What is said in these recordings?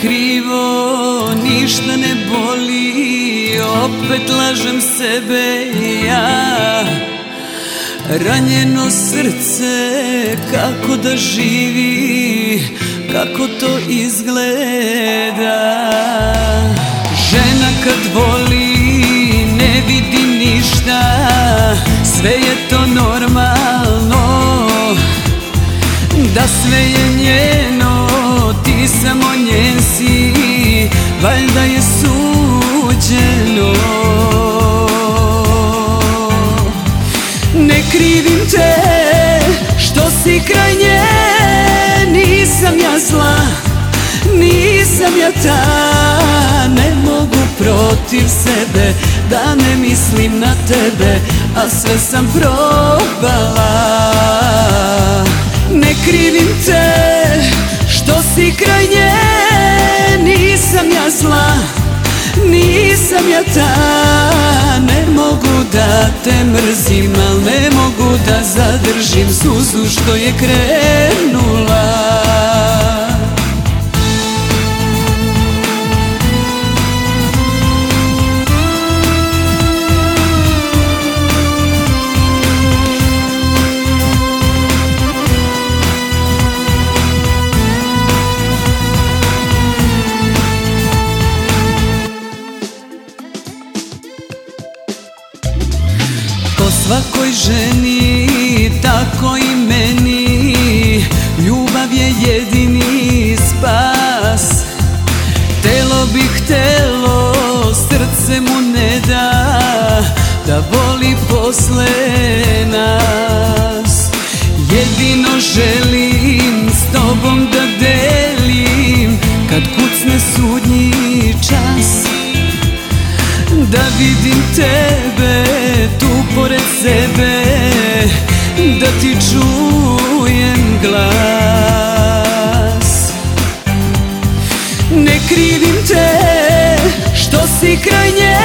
krivo, ništa ne boli Opet lažem sebe ja. Ranjeno srce, kako da živi Kako to izgleda? Žena kad voli, nisam ja ta Ne mogu protiv sebe da ne mislim na tebe A sve sam probala. Ne krivim te što si kraj nje Nisam ja zla, nisam ja ta. Ne mogu da te mrzim, al ne mogu da zadržim Suzu što je krenula svakoj ženi, tako i meni. Ljubav je jedini spas. Telo bi htelo, srce mu ne da Da boli posle krivim te što si kraj nje.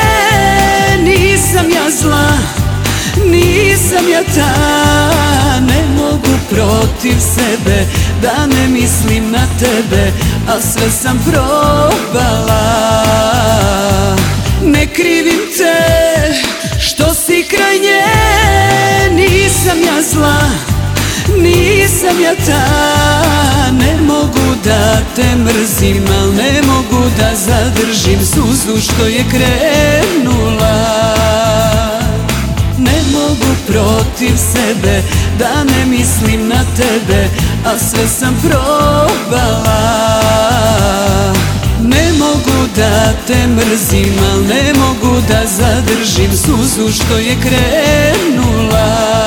Nisam ja zla, nisam ja ta. Ne mogu protiv sebe da ne mislim na tebe A sve sam probala. Ne krivim te što si kraj nje. Nisam ja zla, nisam ja ta. Ne mogu da te mrzim, al ne mogu da zadržim Suzu što je krenula. Ne mogu protiv sebe da ne mislim na tebe A sve sam probala. Ne mogu da te mrzim, al ne mogu da zadržim suzu što je krenula